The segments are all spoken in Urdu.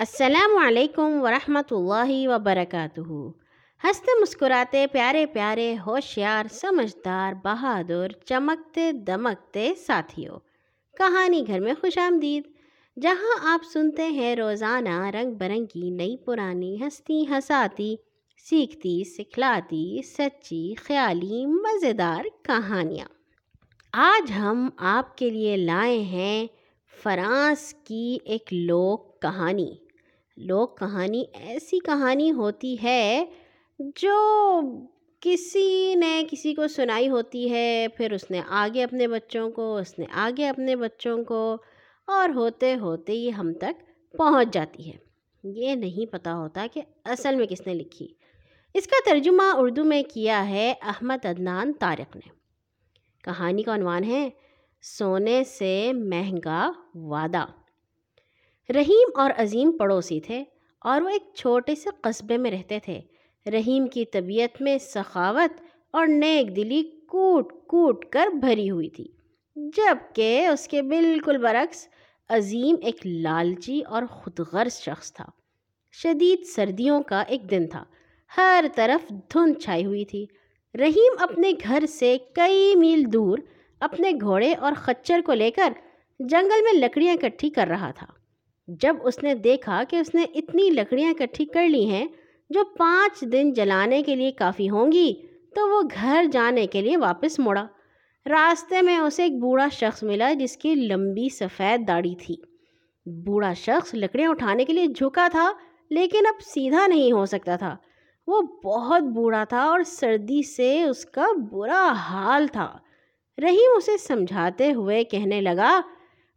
السلام علیکم ورحمۃ اللہ وبرکاتہ۔ ہنستے مسکراتے پیارے پیارے، ہوشیار، سمجھدار، بہادر، چمکتے دمکتے ساتھیوں۔ کہانی گھر میں خوش آمدید۔ جہاں آپ سنتے ہیں روزانہ رنگ برنگی، نئی پرانی ہستی ہساتی سیکھتی، سکھلاتی، سچی، خیالی، مزیدار کہانیاں۔ آج ہم آپ کے لیے لائے ہیں فرانس کی ایک لوک کہانی۔ لوک کہانی ایسی کہانی ہوتی ہے جو کسی نے کسی کو سنائی ہوتی ہے، پھر اس نے آگے اپنے بچوں کو، اس نے آگے اپنے بچوں کو، اور ہوتے ہوتے یہ ہم تک پہنچ جاتی ہے۔ یہ نہیں پتہ ہوتا کہ اصل میں کس نے لکھی۔ اس کا ترجمہ اردو میں کیا ہے احمد عدنان طارق نے۔ کہانی کا عنوان ہے، سونے سے مہنگا وعدہ۔ رحیم اور عظیم پڑوسی تھے اور وہ ایک چھوٹے سے قصبے میں رہتے تھے۔ رحیم کی طبیعت میں سخاوت اور نیک دلی کوٹ کوٹ کر بھری ہوئی تھی جبکہ اس کے بالکل برعکس عظیم ایک لالچی اور خود غرض شخص تھا۔ شدید سردیوں کا ایک دن تھا، ہر طرف دھند چھائی ہوئی تھی۔ رحیم اپنے گھر سے کئی میل دور اپنے گھوڑے اور خچر کو لے کر جنگل میں لکڑیاں اکٹھی کر رہا تھا۔ جب اس نے دیکھا کہ اس نے اتنی لکڑیاں اکٹھی کر لی ہیں جو پانچ دن جلانے کے لیے کافی ہوں گی، تو وہ گھر جانے کے لیے واپس مڑا۔ راستے میں اسے ایک بوڑھا شخص ملا جس کی لمبی سفید داڑھی تھی۔ بوڑھا شخص لکڑیاں اٹھانے کے لیے جھکا تھا، لیکن اب سیدھا نہیں ہو سکتا تھا۔ وہ بہت بوڑھا تھا اور سردی سے اس کا برا حال تھا۔ رحیم اسے سمجھاتے ہوئے کہنے لگا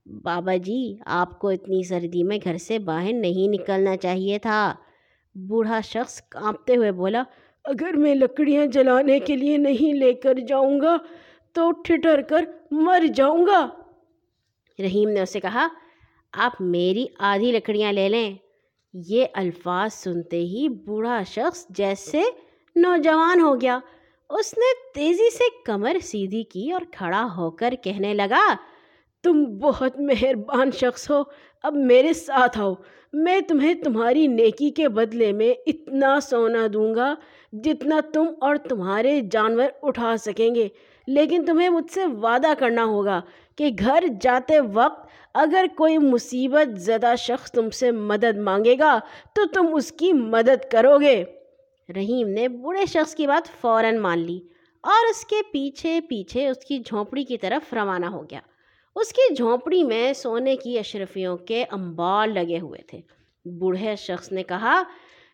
بابا جی آپ کو اتنی سردی میں گھر سے باہر نہیں نکلنا چاہیے تھا۔ بوڑھا شخص کانپتے ہوئے بولا اگر میں لکڑیاں جلانے کے لیے نہیں لے کر جاؤں گا تو ٹھٹر کر مر جاؤں گا۔ رحیم نے اسے کہا آپ میری آدھی لکڑیاں لے لیں۔ یہ الفاظ سنتے ہی بوڑھا شخص جیسے نوجوان ہو گیا۔ اس نے تیزی سے کمر سیدھی کی اور کھڑا ہو کر کہنے لگا تم بہت مہربان شخص ہو، اب میرے ساتھ آؤ۔ میں تمہیں تمہاری نیکی کے بدلے میں اتنا سونا دوں گا جتنا تم اور تمہارے جانور اٹھا سکیں گے۔ لیکن تمہیں مجھ سے وعدہ کرنا ہوگا کہ گھر جاتے وقت اگر کوئی مصیبت زدہ شخص تم سے مدد مانگے گا تو تم اس کی مدد کرو گے۔ رحیم نے بوڑھے شخص کی بات فوراً مان لی اور اس کے پیچھے پیچھے اس کی جھونپڑی کی طرف روانہ ہو گیا۔ اس کی جھونپڑی میں سونے کی اشرفیوں کے امبار لگے ہوئے تھے۔ بوڑھے شخص نے کہا،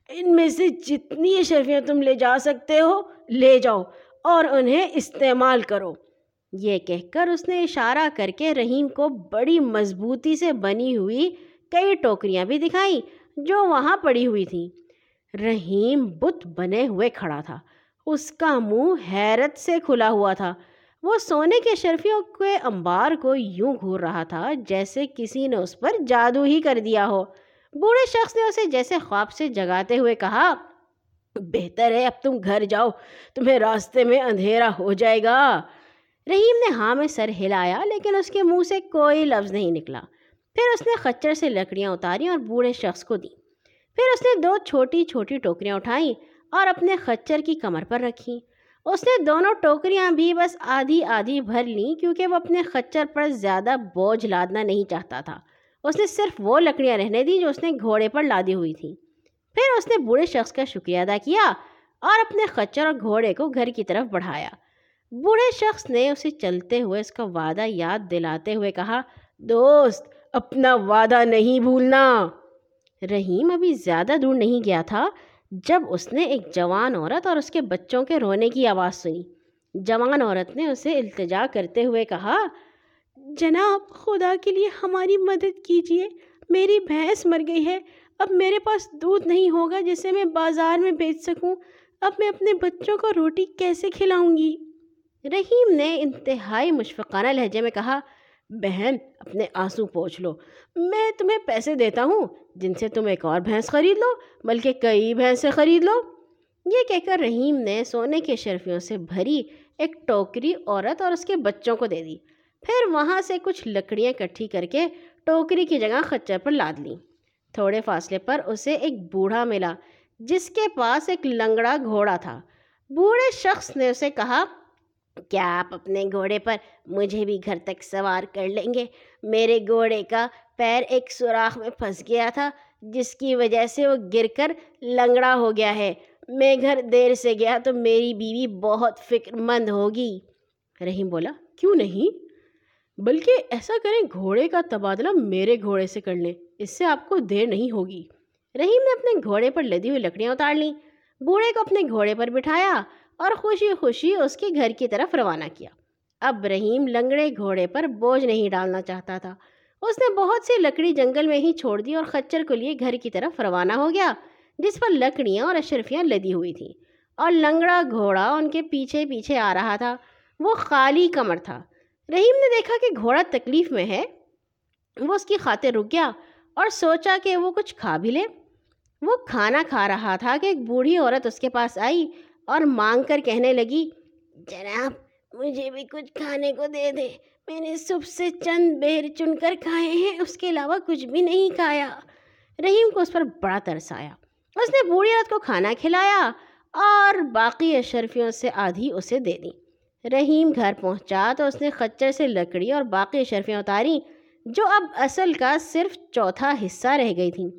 ان میں سے جتنی اشرفیاں تم لے جا سکتے ہو، لے جاؤ اور انہیں استعمال کرو یہ کہہ کر اس نے اشارہ کر کے رحیم کو بڑی مضبوطی سے بنی ہوئی کئی ٹوکریاں بھی دکھائیں جو وہاں پڑی ہوئی تھیں۔ رحیم بت بنے ہوئے کھڑا تھا۔ اس کا منہ حیرت سے کھلا ہوا تھا۔ وہ سونے کے شرفیوں کے انبار کو یوں گھور رہا تھا جیسے کسی نے اس پر جادو ہی کر دیا ہو۔ بوڑھے شخص نے اسے جیسے خواب سے جگاتے ہوئے کہا، بہتر ہے، اب تم گھر جاؤ، تمہیں راستے میں اندھیرا ہو جائے گا رحیم نے ہاں میں سر ہلایا، لیکن اس کے منہ سے کوئی لفظ نہیں نکلا۔ پھر اس نے خچر سے لکڑیاں اتاری اور بوڑھے شخص کو دیں پھر اس نے دو چھوٹی چھوٹی ٹوکریاں اٹھائیں اور اپنے خچر کی کمر پر رکھیں۔ اس نے دونوں ٹوکریاں بھی بس آدھی آدھی بھر لیں کیونکہ وہ اپنے خچر پر زیادہ بوجھ لادنا نہیں چاہتا تھا۔ اس نے صرف وہ لکڑیاں رہنے دیں جو اس نے گھوڑے پر لادی ہوئی تھیں۔ پھر اس نے بوڑھے شخص کا شکریہ ادا کیا اور اپنے خچر اور گھوڑے کو گھر کی طرف بڑھایا۔ بوڑھے شخص نے اسے چلتے ہوئے اس کا وعدہ یاد دلاتے ہوئے کہا، دوست، اپنا وعدہ نہیں بھولنا۔ رحیم ابھی زیادہ دور نہیں گیا تھا۔ جب اس نے ایک جوان عورت اور اس کے بچوں کے رونے کی آواز سنی۔ جوان عورت نے اسے التجا کرتے ہوئے کہا، جناب، خدا کے لیے ہماری مدد کیجیے میری بھینس مر گئی ہے۔ اب میرے پاس دودھ نہیں ہوگا جسے میں بازار میں بیچ سکوں۔ اب میں اپنے بچوں کو روٹی کیسے کھلاؤں گی؟ رحیم نے انتہائی مشفقانہ لہجے میں کہا بہن، اپنے آنسو پوچھ لو۔ میں تمہیں پیسے دیتا ہوں، جن سے تم ایک اور بھینس خرید لو، بلکہ کئی بھینسیں خرید لو۔ یہ کہہ کر رحیم نے سونے کے شرفیوں سے بھری ایک ٹوکری عورت اور اس کے بچوں کو دے دی۔ پھر وہاں سے کچھ لکڑیاں اکٹھی کر کے ٹوکری کی جگہ خچر پر لاد لیں تھوڑے فاصلے پر اسے ایک بوڑھا ملا، جس کے پاس ایک لنگڑا گھوڑا تھا۔ بوڑھے شخص نے اسے کہا کیا آپ اپنے گھوڑے پر مجھے بھی گھر تک سوار کر لیں گے میرے گھوڑے کا پیر ایک سوراخ میں پھنس گیا تھا جس کی وجہ سے وہ گر کر لنگڑا ہو گیا ہے میں گھر دیر سے گیا تو میری بیوی بہت فکر مند ہوگی رحیم بولا کیوں نہیں بلکہ ایسا کریں گھوڑے کا تبادلہ میرے گھوڑے سے کر لیں اس سے آپ کو دیر نہیں ہوگی رحیم نے اپنے گھوڑے پر لدی ہوئی لکڑیاں اتار لیں بوڑھے کو اپنے گھوڑے پر بٹھایا اور خوشی خوشی اس کے گھر کی طرف روانہ کیا۔ اب رحیم لنگڑے گھوڑے پر بوجھ نہیں ڈالنا چاہتا تھا۔ اس نے بہت سی لکڑی جنگل میں ہی چھوڑ دی اور خچر کو لیے گھر کی طرف روانہ ہو گیا، جس پر لکڑیاں اور اشرفیاں لدی ہوئی تھیں۔ اور لنگڑا گھوڑا ان کے پیچھے پیچھے آ رہا تھا۔ وہ خالی کمر تھا۔ رحیم نے دیکھا کہ گھوڑا تکلیف میں ہے۔ وہ اس کی خاطر رک گیا اور سوچا کہ وہ کچھ کھا بھی لے۔ وہ کھانا کھا رہا تھا کہ ایک بوڑھی عورت اس کے پاس آئی اور مانگ کر کہنے لگی، جناب، مجھے بھی کچھ کھانے کو دے دے میں نے صبح سے چند بیر چن کر کھائے ہیں، اس کے علاوہ کچھ بھی نہیں کھایا۔ رحیم کو اس پر بڑا ترس آیا۔ اس نے بوڑھی عورت کو کھانا کھلایا اور باقی اشرفیوں سے آدھی اسے دے دی۔ رحیم گھر پہنچا تو اس نے خچر سے لکڑی اور باقی اشرفیاں اتاری، جو اب اصل کا صرف چوتھا حصہ رہ گئی تھیں۔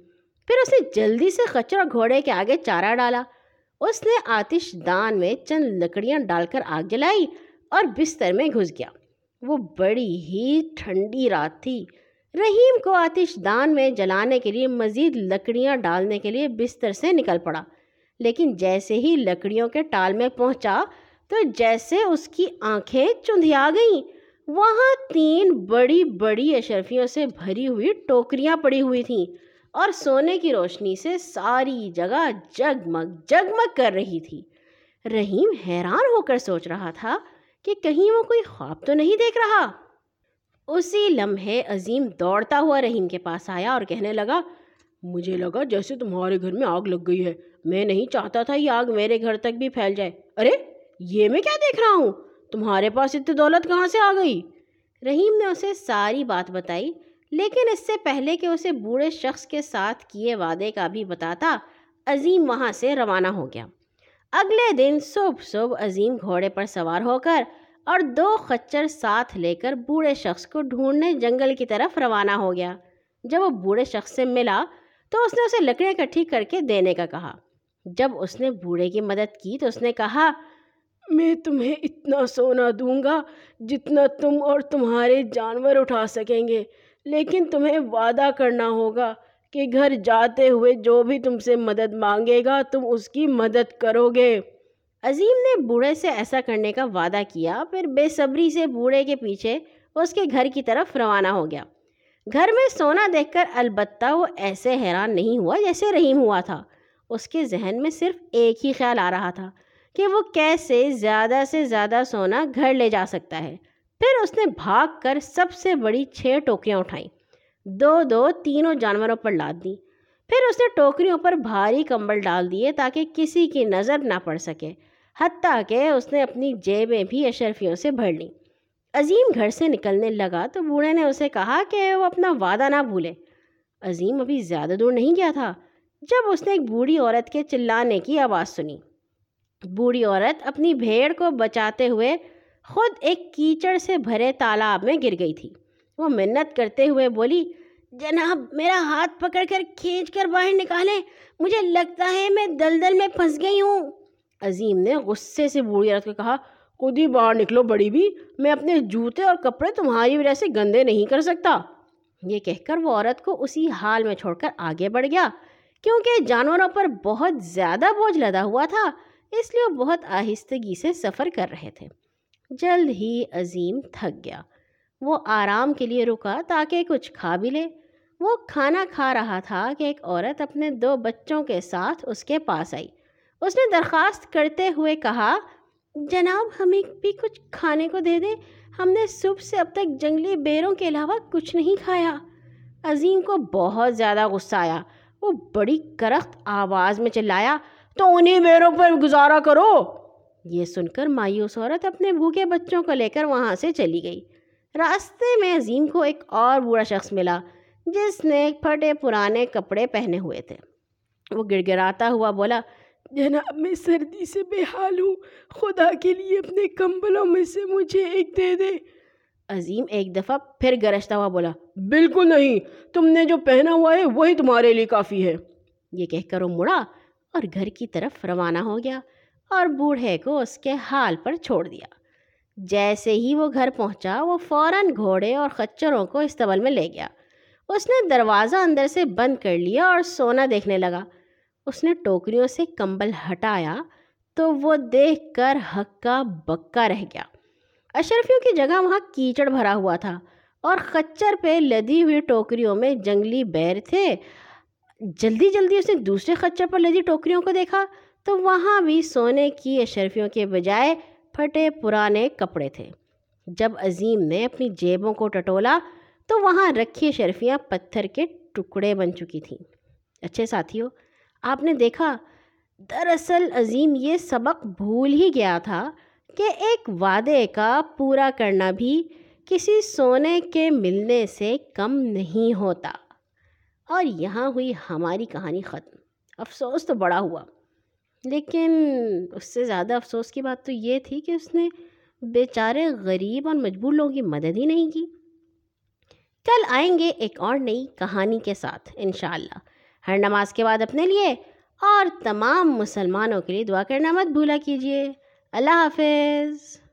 پھر اس نے جلدی سے خچر اور گھوڑے کے آگے چارہ ڈالا۔ اس نے آتش دان میں چند لکڑیاں ڈال کر آگ جلائی اور بستر میں گھس گیا۔ وہ بڑی ہی ٹھنڈی رات تھی۔ رحیم کو آتش دان میں جلانے کے لیے مزید لکڑیاں ڈالنے کے لیے بستر سے نکل پڑا۔ لیکن جیسے ہی لکڑیوں کے ٹال میں پہنچا تو جیسے اس کی آنکھیں چندھیا گئیں۔ وہاں تین بڑی بڑی اشرفیوں سے بھری ہوئی ٹوکریاں پڑی ہوئی تھیں۔ اور سونے کی روشنی سے ساری جگہ جگمگ جگمگ کر رہی تھی۔ رحیم حیران ہو کر سوچ رہا تھا کہ کہیں وہ کوئی خواب تو نہیں دیکھ رہا۔ اسی لمحے عظیم دوڑتا ہوا رحیم کے پاس آیا اور کہنے لگا، مجھے لگا جیسے تمہارے گھر میں آگ لگ گئی ہے۔ میں نہیں چاہتا تھا یہ آگ میرے گھر تک بھی پھیل جائے۔ ارے، یہ میں کیا دیکھ رہا ہوں؟ تمہارے پاس اتنی دولت کہاں سے آ گئی؟ رحیم نے اسے ساری بات بتائی۔ لیکن اس سے پہلے کہ اسے بوڑھے شخص کے ساتھ کیے وعدے کا بھی بتاتا، عظیم وہاں سے روانہ ہو گیا۔ اگلے دن صبح صبح عظیم گھوڑے پر سوار ہو کر اور دو خچر ساتھ لے کر بوڑھے شخص کو ڈھونڈنے جنگل کی طرف روانہ ہو گیا۔ جب وہ بوڑھے شخص سے ملا تو اس نے اسے لکڑیاں اکٹھی کر کے دینے کا کہا۔ جب اس نے بوڑھے کی مدد کی تو اس نے کہا، میں تمہیں اتنا سونا دوں گا جتنا تم اور تمہارے جانور اٹھا سکیں گے۔ لیکن تمہیں وعدہ کرنا ہوگا کہ گھر جاتے ہوئے جو بھی تم سے مدد مانگے گا، تم اس کی مدد کرو گے عظیم نے بوڑھے سے ایسا کرنے کا وعدہ کیا، پھر بے صبری سے بوڑھے کے پیچھے اس کے گھر کی طرف روانہ ہو گیا۔ گھر میں سونا دیکھ کر البتہ وہ ایسے حیران نہیں ہوا جیسے رحیم ہوا تھا۔ اس کے ذہن میں صرف ایک ہی خیال آ رہا تھا کہ وہ کیسے زیادہ سے زیادہ سونا گھر لے جا سکتا ہے۔ پھر اس نے بھاگ کر سب سے بڑی چھ ٹوکریاں اٹھائیں۔ دو دو تینوں جانوروں پر لاد دیں پھر اس نے ٹوکریوں پر بھاری کمبل ڈال دیے تاکہ کسی کی نظر نہ پڑ سکے، حتیٰ کہ اس نے اپنی جیبیں بھی اشرفیوں سے بھر لیں۔ عظیم گھر سے نکلنے لگا تو بوڑھے نے اسے کہا کہ وہ اپنا وعدہ نہ بھولے۔ عظیم ابھی زیادہ دور نہیں گیا تھا جب اس نے ایک بوڑھی عورت کے چلانے کی آواز سنی۔ بوڑھی عورت اپنی بھیڑ کو بچاتے ہوئے خود ایک کیچڑ سے بھرے تالاب میں گر گئی تھی۔ وہ منت کرتے ہوئے بولی، جناب، میرا ہاتھ پکڑ کر کھینچ کر باہر نکالیں۔ مجھے لگتا ہے میں دلدل میں پھنس گئی ہوں۔ عظیم نے غصے سے بوڑھی عورت کو کہا، خود ہی باہر نکلو بڑی بھی، میں اپنے جوتے اور کپڑے تمہاری وجہ سے گندے نہیں کر سکتا یہ کہہ کر وہ عورت کو اسی حال میں چھوڑ کر آگے بڑھ گیا، کیونکہ جانوروں پر بہت زیادہ بوجھ لدا ہوا تھا، اس لیے وہ بہت آہستگی سے سفر کر رہے تھے۔ جلد ہی عظیم تھک گیا۔ وہ آرام کے لیے رکا تاکہ کچھ کھا بھی لے۔ وہ کھانا کھا رہا تھا کہ ایک عورت اپنے دو بچوں کے ساتھ اس کے پاس آئی۔ اس نے درخواست کرتے ہوئے کہا، جناب ہمیں بھی کچھ کھانے کو دے دیں۔ ہم نے صبح سے اب تک جنگلی بیروں کے علاوہ کچھ نہیں کھایا۔ عظیم کو بہت زیادہ غصہ آیا۔ وہ بڑی کرخت آواز میں چلایا، تو انہیں میروں پر گزارا کرو! یہ سن کر مایوس عورت اپنے بھوکے بچوں کو لے کر وہاں سے چلی گئی۔ راستے میں عظیم کو ایک اور بوڑھا شخص ملا، جس نے پھٹے پرانے کپڑے پہنے ہوئے تھے۔ وہ گڑ گڑاتا ہوا بولا، جناب، میں سردی سے بے حال ہوں، خدا کے لیے اپنے کمبلوں میں سے مجھے ایک دے دے۔ عظیم ایک دفعہ پھر گرجتا ہوا بولا، بالکل نہیں، تم نے جو پہنا ہوا ہے وہی تمہارے لیے کافی ہے۔ یہ کہہ کر وہ مڑا اور گھر کی طرف روانہ ہو گیا۔ اور بوڑھے کو اس کے حال پر چھوڑ دیا۔ جیسے ہی وہ گھر پہنچا، وہ فوراً گھوڑے اور خچروں کو استبل میں لے گیا۔ اس نے دروازہ اندر سے بند کر لیا اور سونا دیکھنے لگا۔ اس نے ٹوکریوں سے کمبل ہٹایا تو وہ دیکھ کر ہکا بکا رہ گیا۔ اشرفیوں کی جگہ وہاں کیچڑ بھرا ہوا تھا اور خچر پہ لدی ہوئی ٹوکریوں میں جنگلی بیر تھے۔ جلدی جلدی اس نے دوسرے خچر پر لدی ٹوکریوں کو دیکھا۔ تو وہاں بھی سونے کی اشرفیوں کے بجائے پھٹے پرانے کپڑے تھے۔ جب عظیم نے اپنی جیبوں کو ٹٹولا تو وہاں رکھی اشرفیاں پتھر کے ٹکڑے بن چکی تھیں۔ اچھے ساتھیوں، آپ نے دیکھا، دراصل عظیم یہ سبق بھول ہی گیا تھا کہ ایک وعدے کا پورا کرنا بھی کسی سونے کے ملنے سے کم نہیں ہوتا۔ اور یہاں ہوئی ہماری کہانی ختم۔ افسوس تو بڑا ہوا۔ لیکن اس سے زیادہ افسوس کی بات تو یہ تھی کہ اس نے بیچارے غریب اور مجبور لوگوں کی مدد ہی نہیں کی۔ کل آئیں گے ایک اور نئی کہانی کے ساتھ، انشاءاللہ۔ ہر نماز کے بعد اپنے لیے اور تمام مسلمانوں کے لیے دعا کرنا مت بھولا کیجیے۔ اللہ حافظ۔